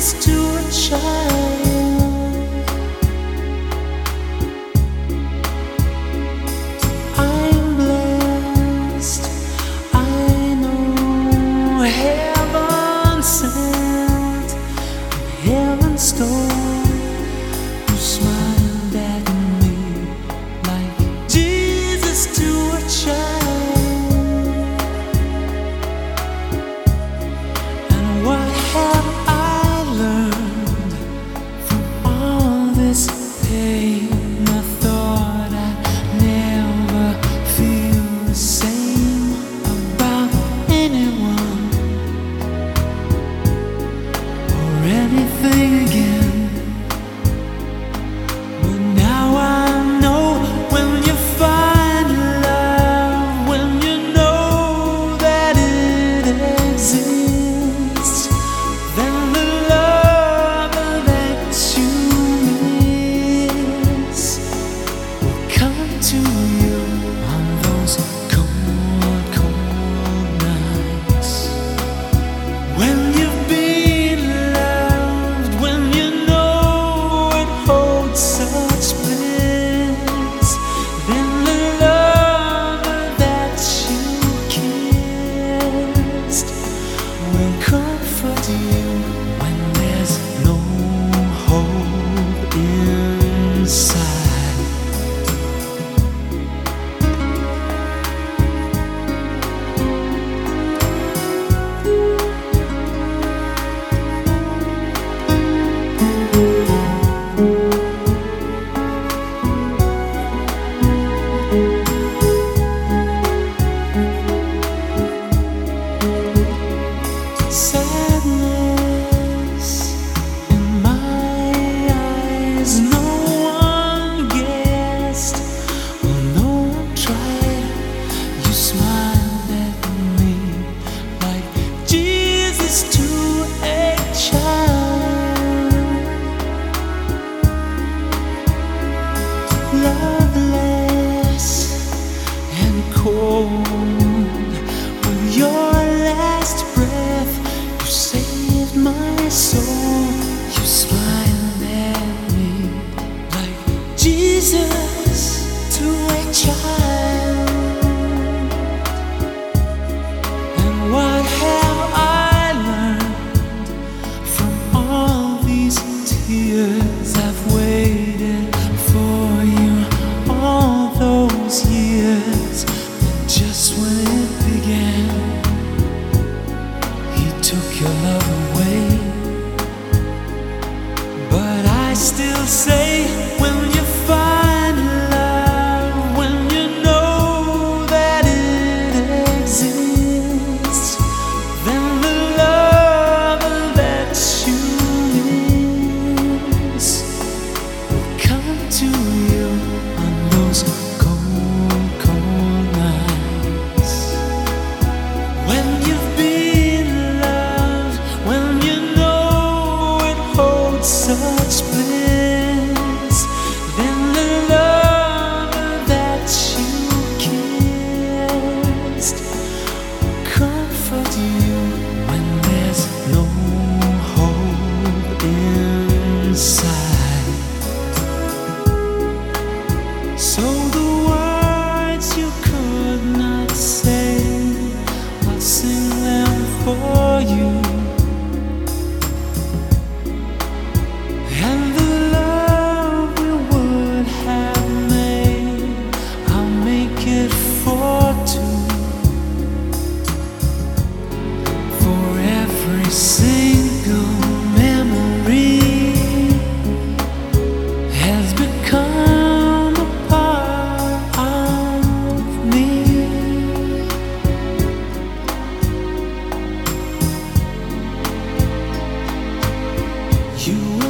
to a child. So Jesus to a child. And what have I learned from all these tears? I've waited for you all those years. And just when it began, He took your love away. But I still say, you